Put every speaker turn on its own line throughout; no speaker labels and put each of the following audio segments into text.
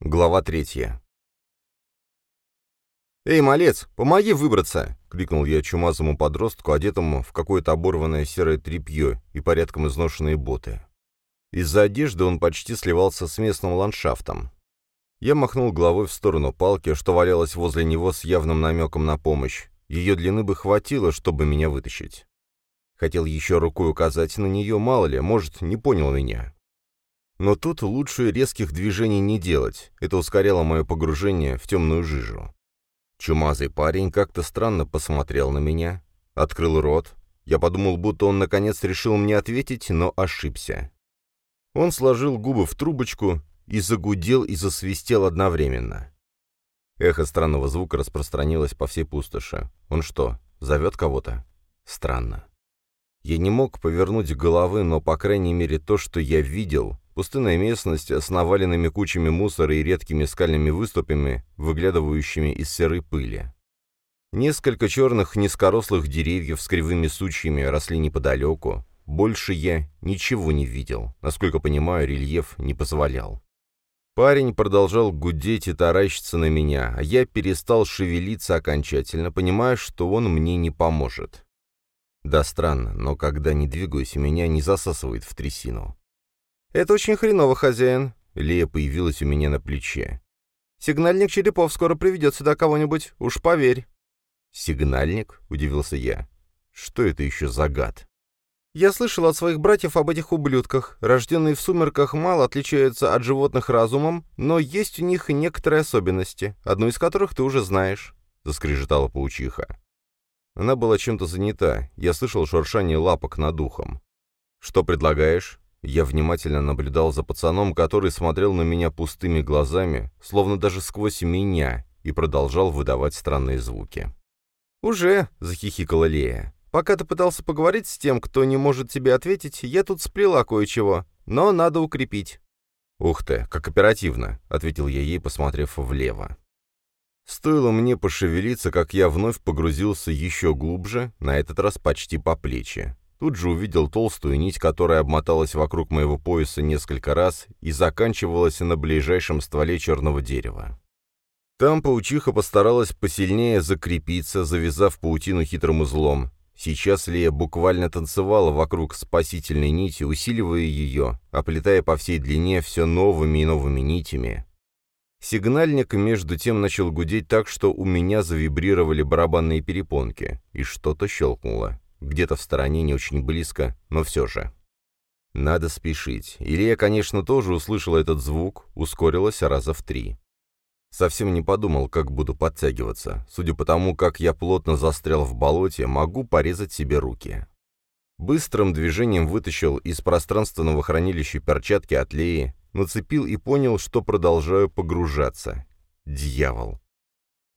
Глава третья. «Эй, малец, помоги выбраться!» — крикнул я чумазому подростку, одетому в какое-то оборванное серое тряпье и порядком изношенные боты. Из-за одежды он почти сливался с местным ландшафтом. Я махнул головой в сторону палки, что валялась возле него с явным намеком на помощь. Ее длины бы хватило, чтобы меня вытащить. Хотел еще рукой указать на нее, мало ли, может, не понял меня. Но тут лучше резких движений не делать, это ускоряло мое погружение в темную жижу. Чумазый парень как-то странно посмотрел на меня, открыл рот. Я подумал, будто он наконец решил мне ответить, но ошибся. Он сложил губы в трубочку и загудел и засвистел одновременно. Эхо странного звука распространилось по всей пустоши. Он что, зовет кого-то? Странно. Я не мог повернуть головы, но, по крайней мере, то, что я видел, Пустынная местность с наваленными кучами мусора и редкими скальными выступами, выглядывающими из серой пыли. Несколько черных низкорослых деревьев с кривыми сучьями росли неподалеку. Больше я ничего не видел. Насколько понимаю, рельеф не позволял. Парень продолжал гудеть и таращиться на меня, а я перестал шевелиться окончательно, понимая, что он мне не поможет. Да странно, но когда не двигаюсь, меня не засасывает в трясину. «Это очень хреново, хозяин», — Лея появилась у меня на плече. «Сигнальник Черепов скоро приведет сюда кого-нибудь, уж поверь». «Сигнальник?» — удивился я. «Что это еще за гад?» «Я слышал от своих братьев об этих ублюдках. Рожденные в сумерках мало отличаются от животных разумом, но есть у них некоторые особенности, одну из которых ты уже знаешь», — заскрежетала паучиха. Она была чем-то занята, я слышал шуршание лапок над ухом. «Что предлагаешь?» Я внимательно наблюдал за пацаном, который смотрел на меня пустыми глазами, словно даже сквозь меня, и продолжал выдавать странные звуки. «Уже», — захихикала Лея. «Пока ты пытался поговорить с тем, кто не может тебе ответить, я тут сплела кое-чего, но надо укрепить». «Ух ты, как оперативно», — ответил я ей, посмотрев влево. Стоило мне пошевелиться, как я вновь погрузился еще глубже, на этот раз почти по плечи. Тут же увидел толстую нить, которая обмоталась вокруг моего пояса несколько раз и заканчивалась на ближайшем стволе черного дерева. Там паучиха постаралась посильнее закрепиться, завязав паутину хитрым узлом. Сейчас Лея буквально танцевала вокруг спасительной нити, усиливая ее, оплетая по всей длине все новыми и новыми нитями. Сигнальник между тем начал гудеть так, что у меня завибрировали барабанные перепонки, и что-то щелкнуло. Где-то в стороне, не очень близко, но все же. Надо спешить. Илья, конечно, тоже услышала этот звук, ускорилась раза в три. Совсем не подумал, как буду подтягиваться. Судя по тому, как я плотно застрял в болоте, могу порезать себе руки. Быстрым движением вытащил из пространственного хранилища перчатки от Леи, нацепил и понял, что продолжаю погружаться. Дьявол.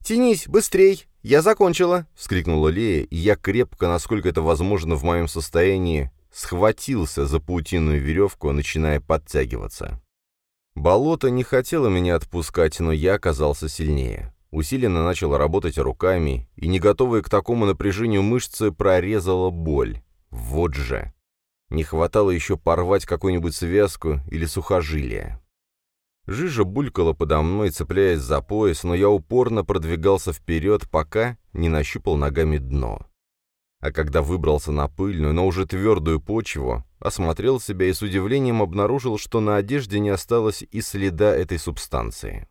«Тянись, быстрей! Я закончила!» — вскрикнула Лея, и я крепко, насколько это возможно в моем состоянии, схватился за паутинную веревку, начиная подтягиваться. Болото не хотело меня отпускать, но я оказался сильнее. Усиленно начал работать руками, и не готовые к такому напряжению мышцы прорезала боль. Вот же! Не хватало еще порвать какую-нибудь связку или сухожилие. Жижа булькала подо мной, цепляясь за пояс, но я упорно продвигался вперед, пока не нащупал ногами дно. А когда выбрался на пыльную, но уже твердую почву, осмотрел себя и с удивлением обнаружил, что на одежде не осталось и следа этой субстанции.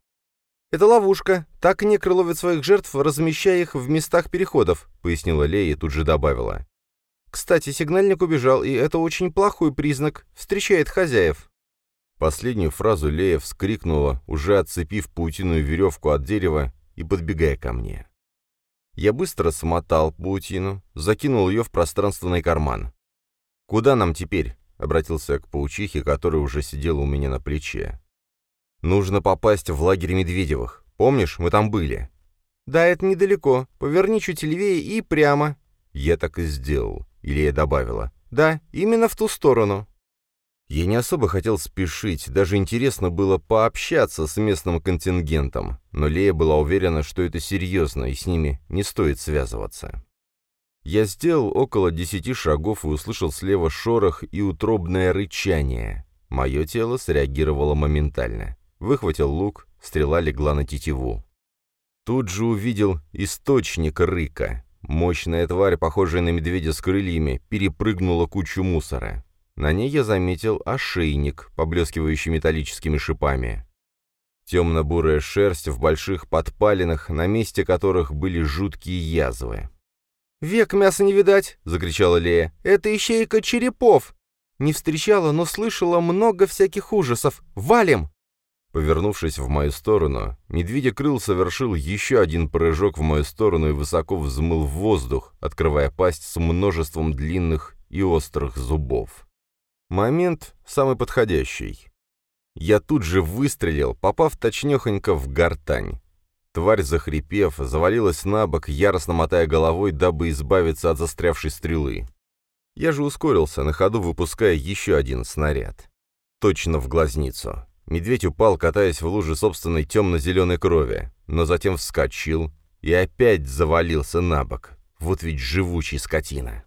«Это ловушка. Так некры ловят своих жертв, размещая их в местах переходов», — пояснила Лея и тут же добавила. «Кстати, сигнальник убежал, и это очень плохой признак. Встречает хозяев». Последнюю фразу Лея вскрикнула, уже отцепив паутиную веревку от дерева и подбегая ко мне. Я быстро смотал паутину, закинул ее в пространственный карман. «Куда нам теперь?» — обратился к паучихе, которая уже сидела у меня на плече. «Нужно попасть в лагерь Медведевых. Помнишь, мы там были?» «Да, это недалеко. Поверни чуть левее и прямо». Я так и сделал. Илья добавила. «Да, именно в ту сторону». Я не особо хотел спешить, даже интересно было пообщаться с местным контингентом, но Лея была уверена, что это серьезно, и с ними не стоит связываться. Я сделал около десяти шагов и услышал слева шорох и утробное рычание. Мое тело среагировало моментально. выхватил лук, стрела легла на тетиву. Тут же увидел источник рыка. Мощная тварь, похожая на медведя с крыльями, перепрыгнула кучу мусора. На ней я заметил ошейник, поблескивающий металлическими шипами. Темно-бурая шерсть в больших подпалинах, на месте которых были жуткие язвы.
«Век мяса не видать!» — закричала Лея. «Это ищейка черепов! Не встречала, но слышала много всяких ужасов. Валим!»
Повернувшись в мою сторону, медведя-крыл совершил еще один прыжок в мою сторону и высоко взмыл в воздух, открывая пасть с множеством длинных и острых зубов. Момент самый подходящий. Я тут же выстрелил, попав точнехонько в гортань. Тварь, захрипев, завалилась на бок, яростно мотая головой, дабы избавиться от застрявшей стрелы. Я же ускорился, на ходу выпуская еще один снаряд. Точно в глазницу. Медведь упал, катаясь в луже собственной темно-зеленой крови, но затем вскочил и опять завалился на бок. Вот ведь живучий скотина.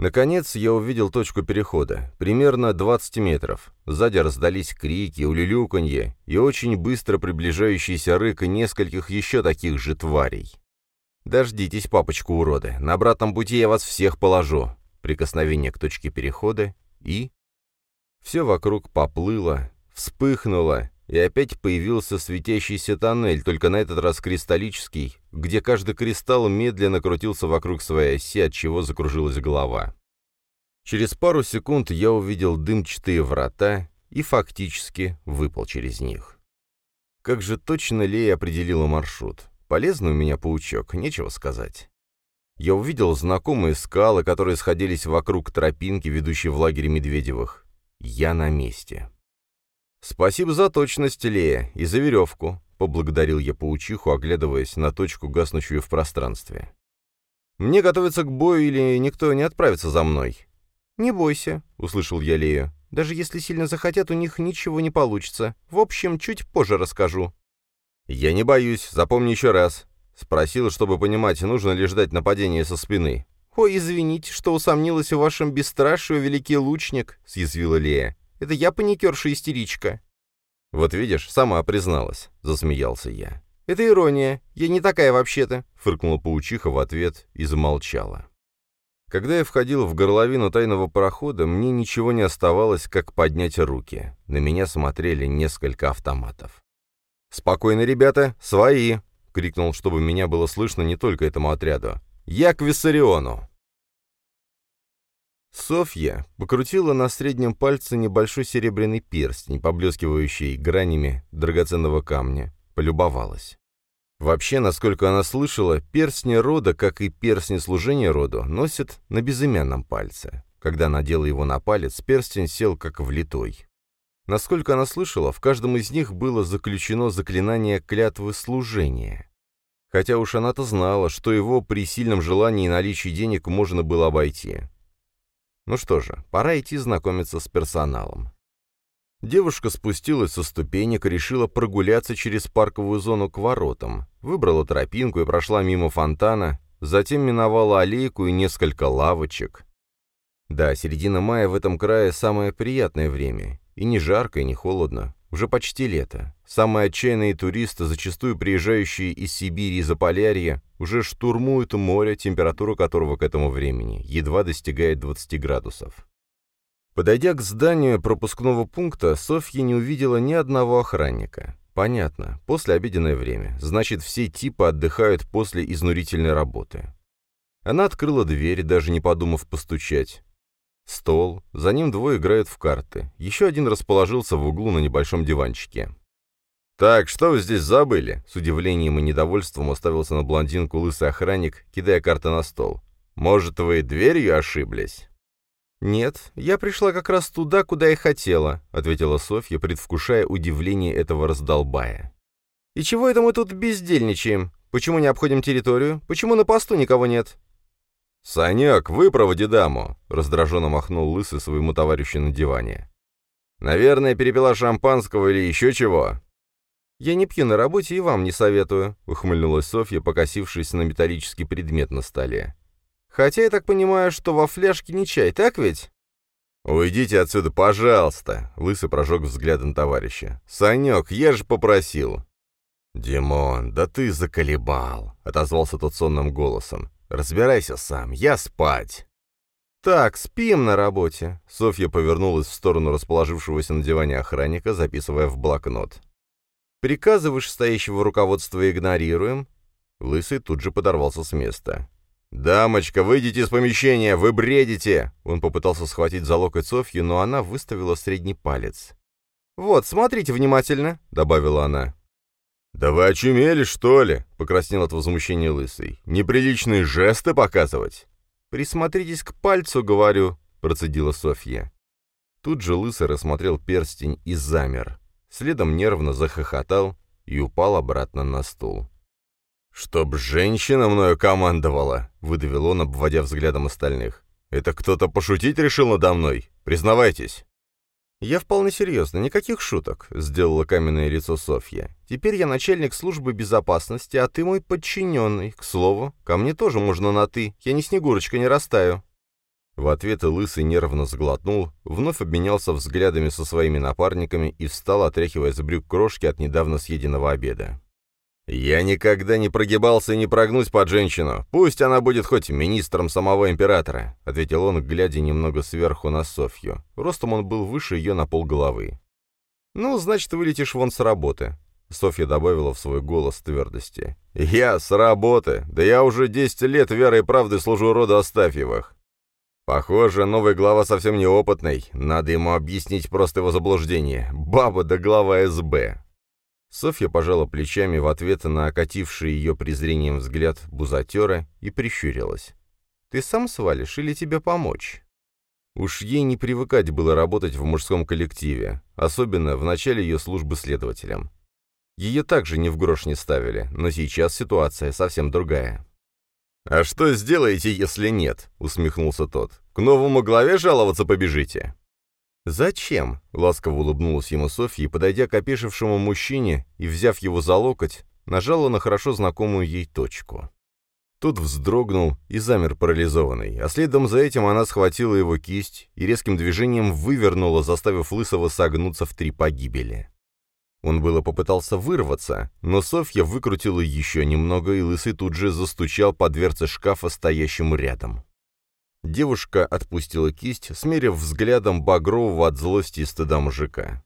Наконец я увидел точку перехода, примерно 20 метров. Сзади раздались крики, улюлюканье и очень быстро приближающийся рык нескольких еще таких же тварей. «Дождитесь, папочку уроды, на обратном пути я вас всех положу». Прикосновение к точке перехода и... Все вокруг поплыло, вспыхнуло, и опять появился светящийся тоннель, только на этот раз кристаллический, где каждый кристалл медленно крутился вокруг своей оси, от чего закружилась голова. Через пару секунд я увидел дымчатые врата и фактически выпал через них. Как же точно Лея определила маршрут. Полезный у меня паучок, нечего сказать. Я увидел знакомые скалы, которые сходились вокруг тропинки, ведущей в лагерь Медведевых. Я на месте. «Спасибо за точность, Лея, и за веревку», — поблагодарил я паучиху, оглядываясь на точку, гаснущую в пространстве. «Мне готовиться к бою или никто не отправится за мной?»
«Не бойся», — услышал я Лею. «Даже если сильно захотят, у них ничего не получится. В общем, чуть позже расскажу».
«Я не боюсь, запомни еще раз». Спросил, чтобы понимать, нужно ли ждать нападения со спины.
«Ой, извините, что усомнилась в вашем бесстрашии, великий лучник», — съязвила Лея. Это я паникерша-истеричка».
«Вот видишь, сама призналась», — засмеялся я.
«Это ирония. Я не такая вообще-то», —
фыркнула паучиха в ответ и замолчала. Когда я входил в горловину тайного парохода, мне ничего не оставалось, как поднять руки. На меня смотрели несколько автоматов. «Спокойно, ребята, свои!» — крикнул, чтобы меня было слышно не только этому отряду. «Я к Виссариону!» Софья покрутила на среднем пальце небольшой серебряный перстень, поблескивающий гранями драгоценного камня, полюбовалась. Вообще, насколько она слышала, перстни рода, как и перстни служения роду, носят на безымянном пальце. Когда надела его на палец, перстень сел как влитой. Насколько она слышала, в каждом из них было заключено заклинание клятвы служения. Хотя уж она-то знала, что его при сильном желании и наличии денег можно было обойти. Ну что же, пора идти знакомиться с персоналом. Девушка спустилась со ступенек и решила прогуляться через парковую зону к воротам, выбрала тропинку и прошла мимо фонтана, затем миновала аллейку и несколько лавочек. Да, середина мая в этом крае самое приятное время, и не жарко, и не холодно. Уже почти лето. Самые отчаянные туристы, зачастую приезжающие из Сибири и Заполярья, уже штурмуют море, температура которого к этому времени едва достигает 20 градусов. Подойдя к зданию пропускного пункта, Софья не увидела ни одного охранника. Понятно, после обеденное время, значит, все типы отдыхают после изнурительной работы. Она открыла дверь, даже не подумав постучать. Стол, за ним двое играют в карты. Еще один расположился в углу на небольшом диванчике. «Так, что вы здесь забыли?» С удивлением и недовольством уставился на блондинку лысый охранник, кидая карты на стол. «Может, вы дверью ошиблись?»
«Нет, я пришла как раз туда, куда и хотела», — ответила Софья, предвкушая удивление этого раздолбая. «И чего это мы тут бездельничаем? Почему не обходим территорию? Почему на посту никого нет?»
«Санек, выпроводи даму!» — раздраженно махнул Лысый своему товарищу на диване. «Наверное, перепила шампанского или еще чего?»
«Я не пью на работе и вам не советую», — ухмыльнулась Софья, покосившись на металлический предмет на столе. «Хотя я так понимаю, что во фляжке не чай, так ведь?»
«Уйдите отсюда, пожалуйста!» — Лысый прожег взглядом товарища. «Санек, я же попросил!» «Димон, да ты заколебал!» — отозвался тот сонным голосом. «Разбирайся сам, я спать!»
«Так, спим на работе!» Софья повернулась в сторону расположившегося на диване охранника, записывая в блокнот. «Приказы вышестоящего руководства игнорируем». Лысый тут же подорвался с места.
«Дамочка, выйдите из помещения! Вы бредите!» Он попытался схватить за локоть Софью, но она выставила средний палец.
«Вот, смотрите внимательно», — добавила она.
«Да вы очумели, что ли?» — покраснел от возмущения Лысый. «Неприличные жесты показывать?»
«Присмотритесь к пальцу, говорю», — процедила Софья.
Тут же Лысый рассмотрел перстень и замер. Следом нервно захохотал и упал обратно на стул. «Чтоб женщина мною командовала!» — выдавил он, обводя взглядом остальных. «Это кто-то пошутить решил надо мной? Признавайтесь!»
«Я вполне серьезно, никаких шуток», — сделала каменное лицо Софья. «Теперь я начальник службы безопасности, а ты мой подчиненный. К слову, ко мне тоже можно на «ты», я не Снегурочка, не растаю».
В ответ Лысый нервно сглотнул, вновь обменялся взглядами со своими напарниками и встал, отряхивая с брюк крошки от недавно съеденного обеда. «Я никогда не прогибался и не прогнусь под женщину. Пусть она будет хоть министром самого императора», — ответил он, глядя немного сверху на Софью. Ростом он был выше ее на полголовы.
«Ну, значит, вылетишь вон с работы», — Софья добавила в свой голос твердости.
«Я с работы? Да я уже десять лет верой и правдой служу роду Астафьевых. Похоже, новый глава совсем неопытный. Надо ему объяснить просто его заблуждение. Баба да глава СБ.
Софья пожала плечами в ответ на окативший ее презрением взгляд бузатера и прищурилась. «Ты сам свалишь или тебе помочь?» Уж ей не привыкать было работать в мужском коллективе, особенно в начале ее службы следователем. Ее также ни в грош не ставили, но сейчас ситуация совсем другая.
«А что сделаете, если нет?» — усмехнулся тот. «К новому главе жаловаться побежите?»
«Зачем?» — ласково улыбнулась ему Софья, подойдя к опешившему мужчине и взяв его за локоть, нажала на хорошо знакомую ей точку. Тот вздрогнул и замер парализованный, а следом за этим она схватила его кисть и резким движением вывернула, заставив Лысого согнуться в три погибели. Он было попытался вырваться, но Софья выкрутила еще немного, и Лысый тут же застучал по дверце шкафа, стоящему рядом. Девушка отпустила кисть, смерив взглядом багрового от злости и стыда мужика.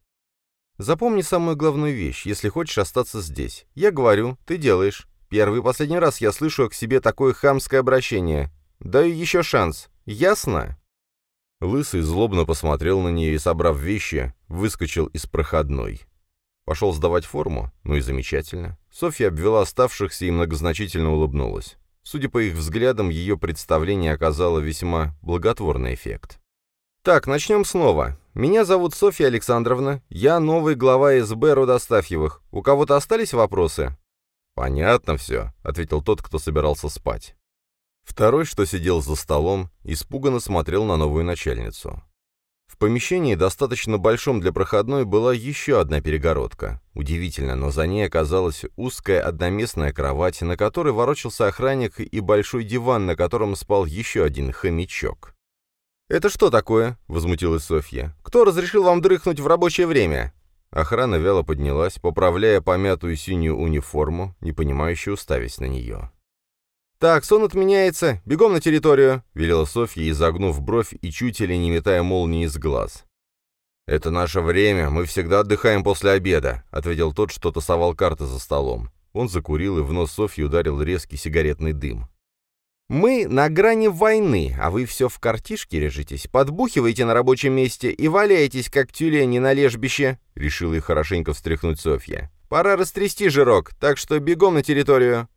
«Запомни самую главную вещь, если хочешь остаться здесь. Я говорю, ты делаешь. Первый и последний раз я слышу к себе такое хамское обращение. Даю еще шанс. Ясно?»
Лысый злобно посмотрел на нее и, собрав вещи, выскочил из проходной. Пошел сдавать форму? Ну и замечательно. Софья обвела оставшихся и многозначительно улыбнулась. Судя по их взглядам, ее представление оказало весьма благотворный эффект.
«Так, начнем снова. Меня зовут Софья Александровна. Я новый глава СБ Родостафьевых. У кого-то остались вопросы?»
«Понятно все», — ответил тот, кто собирался спать. Второй, что сидел за столом, испуганно смотрел на новую начальницу. В помещении, достаточно большом для проходной, была еще одна перегородка. Удивительно, но за ней оказалась узкая одноместная кровать, на которой ворочался охранник, и большой диван, на котором спал еще один хомячок.
«Это что такое?» — возмутилась Софья. «Кто разрешил вам дрыхнуть в рабочее время?»
Охрана вяло поднялась, поправляя помятую синюю униформу, непонимающе уставясь на нее.
«Так, сон отменяется. Бегом на территорию», — велела Софья, изогнув бровь и чуть или не метая молнии из глаз.
«Это наше время, мы всегда отдыхаем после обеда», — ответил тот, что тасовал карты за столом. Он закурил, и в нос Софьи ударил резкий сигаретный дым.
«Мы на грани войны, а вы все в картишке режетесь, подбухиваете на рабочем месте и валяетесь, как тюлени на лежбище», — решила их хорошенько встряхнуть Софья. «Пора растрясти жирок, так что бегом на территорию».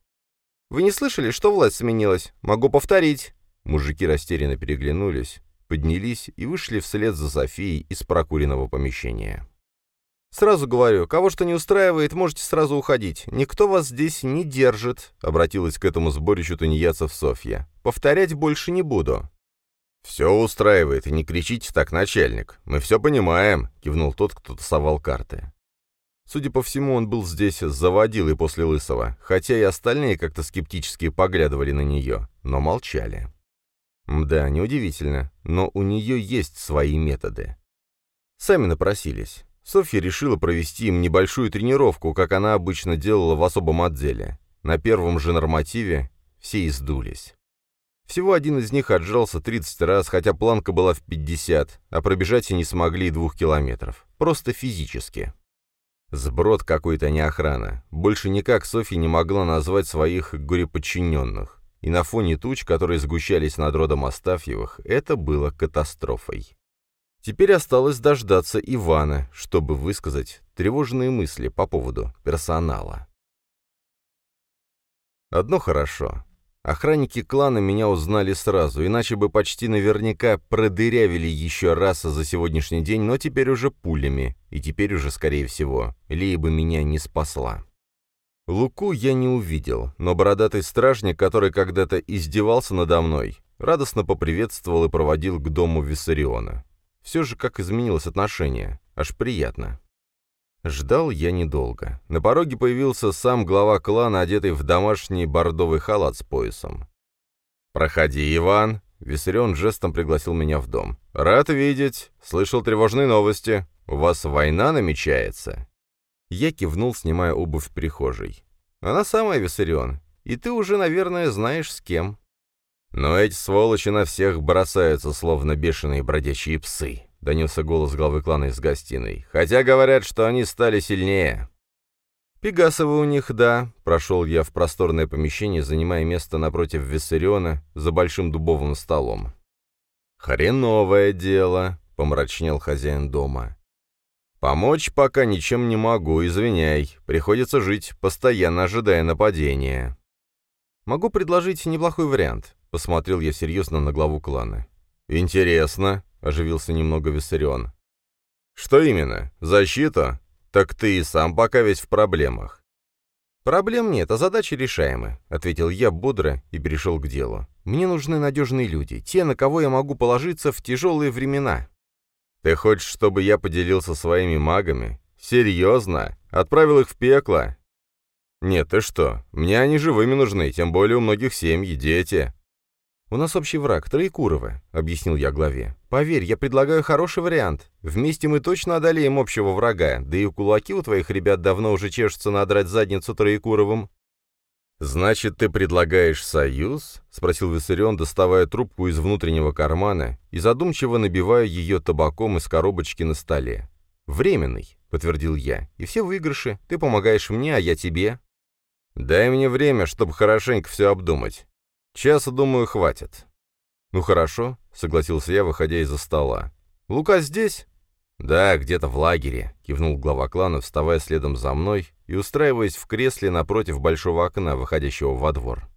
Вы не слышали, что власть сменилась? Могу повторить».
Мужики растерянно переглянулись, поднялись и вышли вслед за Софией из прокуренного помещения.
«Сразу говорю, кого что не устраивает, можете сразу уходить. Никто вас здесь не держит», — обратилась к этому сборищу тунеядцев Софья. «Повторять больше не буду».
«Все устраивает, и не кричите так, начальник. Мы все понимаем», — кивнул тот, кто тасовал карты. Судя по всему, он был здесь заводил и после Лысого, хотя и остальные как-то скептически поглядывали на нее, но молчали.
Да, неудивительно, но у нее есть свои методы. Сами напросились. Софья решила провести им небольшую тренировку, как она обычно делала в особом отделе. На первом же нормативе все издулись. Всего один из них отжался 30 раз, хотя планка была в 50, а пробежать и не смогли двух километров. Просто физически. Сброд какой-то не охрана. Больше никак Софья не могла назвать своих горе-подчиненных. И на фоне туч, которые сгущались над родом Астафьевых, это было катастрофой. Теперь осталось дождаться Ивана, чтобы высказать тревожные мысли по поводу персонала. Одно хорошо. Охранники клана меня узнали сразу, иначе бы почти наверняка продырявили еще раз за сегодняшний день, но теперь уже пулями, и теперь уже, скорее всего, Лея бы меня не спасла. Луку я не увидел, но бородатый стражник, который когда-то издевался надо мной, радостно поприветствовал и проводил к дому Виссариона. Все же как изменилось отношение. Аж приятно. Ждал я недолго. На пороге появился сам глава клана, одетый в домашний бордовый халат с поясом. «Проходи, Иван!» Виссарион жестом пригласил меня в дом. «Рад видеть. Слышал тревожные новости. У вас война намечается?» Я кивнул, снимая обувь в прихожей. «Она самая, Виссарион. И ты уже, наверное, знаешь, с кем». «Но эти сволочи на всех бросаются, словно бешеные бродячие псы», — донесся голос главы клана из гостиной. «Хотя говорят, что они стали сильнее». «Пегасовы у них, да», — прошел я в просторное помещение, занимая место напротив Виссариона за большим дубовым столом. «Хреновое дело», — помрачнел хозяин дома. «Помочь пока ничем не могу, извиняй. Приходится жить, постоянно ожидая нападения». «Могу предложить неплохой вариант. Посмотрел я серьезно на главу клана. «Интересно», — оживился немного Виссарион. «Что именно? Защита? Так ты и сам пока весь в проблемах». «Проблем нет, а задачи решаемы», — ответил я бодро и перешел к делу. «Мне нужны надежные люди, те, на кого я могу положиться в тяжелые времена». «Ты хочешь, чтобы я поделился своими магами? Серьезно? Отправил их в пекло?» «Нет, ты что? Мне они живыми нужны, тем более у многих семьи, дети. «У нас общий враг, Троекуровы», — объяснил я главе. «Поверь, я предлагаю хороший вариант. Вместе мы точно одолеем общего врага, да и кулаки у твоих ребят давно уже чешутся надрать задницу Троекуровым». «Значит, ты предлагаешь союз?» — спросил Виссарион, доставая трубку из внутреннего кармана и задумчиво набивая ее табаком из коробочки на столе. «Временный», — подтвердил я, — «и все выигрыши. Ты помогаешь мне, а я тебе». «Дай мне время, чтобы хорошенько все обдумать. Часа, думаю, хватит». «Ну хорошо», — согласился я, выходя из-за стола. «Лука здесь?» «Да, где-то в лагере», — кивнул глава клана, вставая следом за мной и устраиваясь в кресле напротив большого окна, выходящего во двор.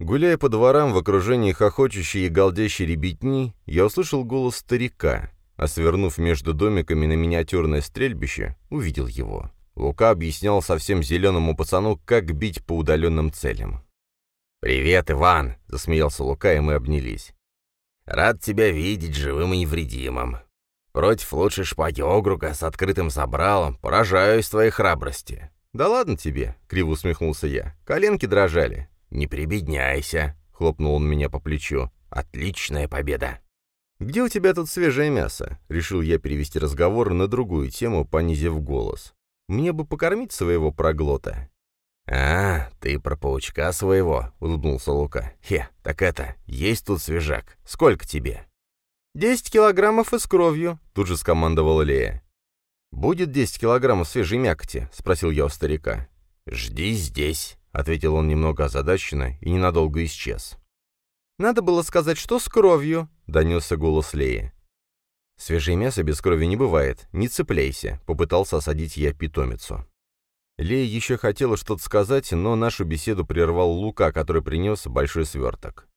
Гуляя по дворам в окружении хохочущей и галдящей ребятни, я услышал голос старика, а свернув между домиками на миниатюрное стрельбище, увидел его. Лука объяснял совсем зеленому пацану, как бить по удаленным целям. «Привет, Иван!» — засмеялся Лука, и мы обнялись. «Рад тебя видеть живым и невредимым. Против лучшей шпаги Огрука с открытым забралом поражаюсь твоей храбрости». «Да ладно тебе!» — криво усмехнулся я. «Коленки дрожали». «Не прибедняйся!» — хлопнул он меня по плечу. «Отличная победа!» «Где у тебя тут свежее мясо?» — решил я перевести разговор на другую тему, понизив голос. «Мне бы покормить своего проглота». «А, ты про паучка своего», — улыбнулся Лука. «Хе, так это, есть тут свежак. Сколько тебе?» «Десять килограммов и с кровью», — тут же скомандовала Лея. «Будет десять килограммов свежей мякоти?» — спросил я у старика. «Жди здесь», — ответил он немного озадаченно и ненадолго исчез. «Надо было сказать, что с кровью», — донесся голос Леи. «Свежее мясо без крови не бывает, не цепляйся», — попытался осадить я питомицу. Лея еще хотела что-то сказать, но нашу беседу прервал Лука, который принес большой сверток.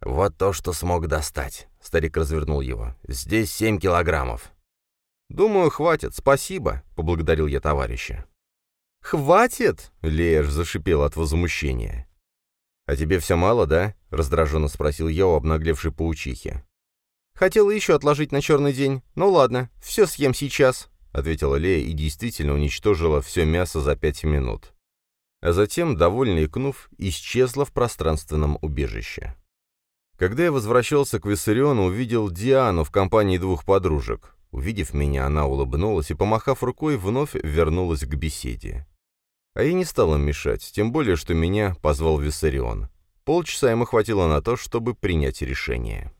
«Вот то, что смог достать», — старик развернул его. «Здесь семь килограммов». «Думаю, хватит, спасибо», — поблагодарил я товарища. «Хватит?» — Лея аж зашипела от возмущения. «А тебе все мало, да?» — раздраженно спросил я у обнаглевшей паучихи. «Хотела еще отложить на черный день. Ну ладно, все съем сейчас», — ответила Лея и действительно уничтожила все мясо за пять минут. А затем, довольно икнув, исчезла в пространственном убежище.
Когда я возвращался к Виссариону, увидел Диану в компании двух подружек. Увидев меня, она улыбнулась и, помахав рукой, вновь вернулась к беседе. А я не стал им мешать, тем более, что меня позвал Виссарион. Полчаса ему хватило на то, чтобы принять решение.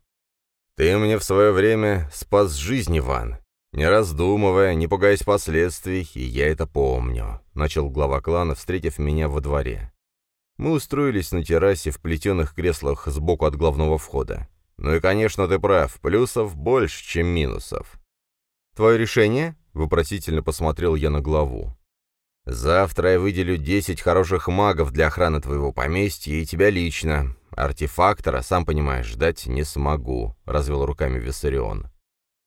«Ты мне в свое время спас жизнь, Иван. Не раздумывая, не пугаясь последствий, и я это помню», — начал глава клана, встретив меня во дворе. Мы устроились на террасе в плетеных креслах сбоку от главного входа. Ну и, конечно, ты прав, плюсов больше, чем минусов. «Твое решение?» — вопросительно посмотрел я на главу. «Завтра я выделю десять хороших магов для охраны твоего поместья и тебя лично. Артефактора, сам понимаешь, ждать не смогу», — развел руками Виссарион.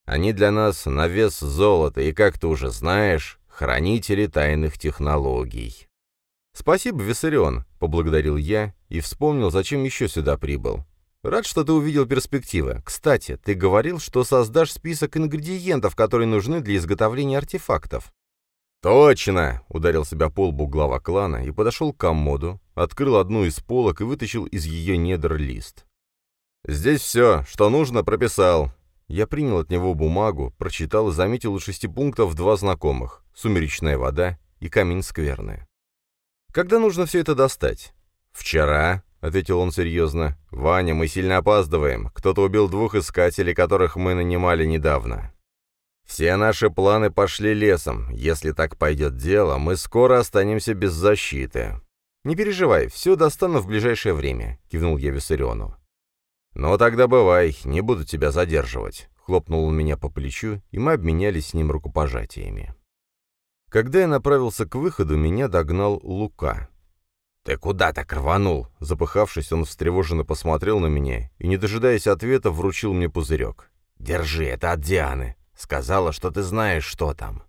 «Они для нас на вес золота и, как ты уже знаешь, хранители тайных технологий». «Спасибо, Виссарион», — поблагодарил я и вспомнил, зачем еще сюда прибыл. «Рад, что ты увидел перспективы. Кстати, ты говорил, что создашь список ингредиентов, которые нужны для изготовления артефактов». «Точно!» — ударил себя по лбу глава клана и подошел к комоду, открыл одну из полок и вытащил из ее недр лист. «Здесь все, что нужно, прописал». Я принял от него бумагу, прочитал и заметил у шести пунктов два знакомых — сумеречная вода и камень скверны. «Когда нужно все это достать?» «Вчера», — ответил он серьезно. «Ваня, мы сильно опаздываем. Кто-то убил двух искателей, которых мы нанимали недавно. «Все наши планы пошли лесом. Если так пойдет дело, мы скоро останемся без защиты». «Не переживай, все достану в ближайшее время», — кивнул я Виссариону. «Ну тогда бывай, не буду тебя задерживать», — хлопнул он меня по плечу, и мы обменялись с ним рукопожатиями. Когда я направился к выходу, меня догнал Лука. «Ты куда так рванул?» Запыхавшись, он встревоженно посмотрел на меня и, не дожидаясь ответа, вручил мне пузырек. «Держи, это от Дианы. Сказала, что ты знаешь, что там».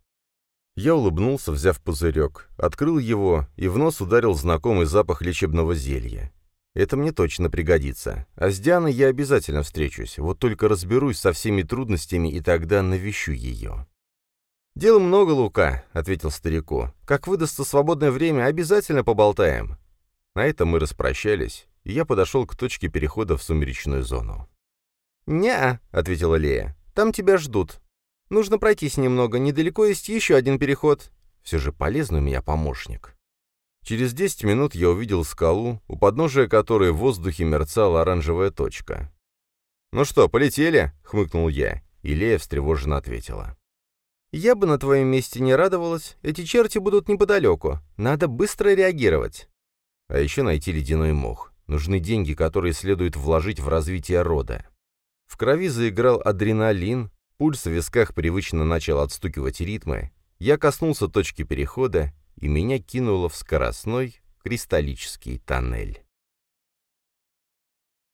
Я улыбнулся, взяв пузырек, открыл его, и в нос ударил знакомый запах лечебного зелья. Это мне точно пригодится. А с Дианой я обязательно встречусь, вот только разберусь со всеми трудностями и тогда навещу ее. «Дела много, Лука», — ответил старику. «Как выдастся свободное время, обязательно поболтаем». На этом мы распрощались, и я подошел к точке перехода в сумеречную зону. «Не-а», ответила Лея. «Там тебя ждут. Нужно пройтись немного, недалеко есть еще один переход. Все же полезный у меня помощник. Через 10 минут я увидел скалу, у подножия которой в воздухе мерцала оранжевая точка. «Ну что, полетели?» — хмыкнул я, и Лея встревоженно ответила. «Я бы на твоем месте не радовалась. Эти черти будут неподалеку. Надо быстро реагировать». А еще найти ледяной мох. Нужны деньги, которые следует вложить в развитие рода. В крови заиграл адреналин, Пульс в висках привычно начал отстукивать ритмы. Я коснулся точки перехода, и меня кинуло в скоростной кристаллический тоннель.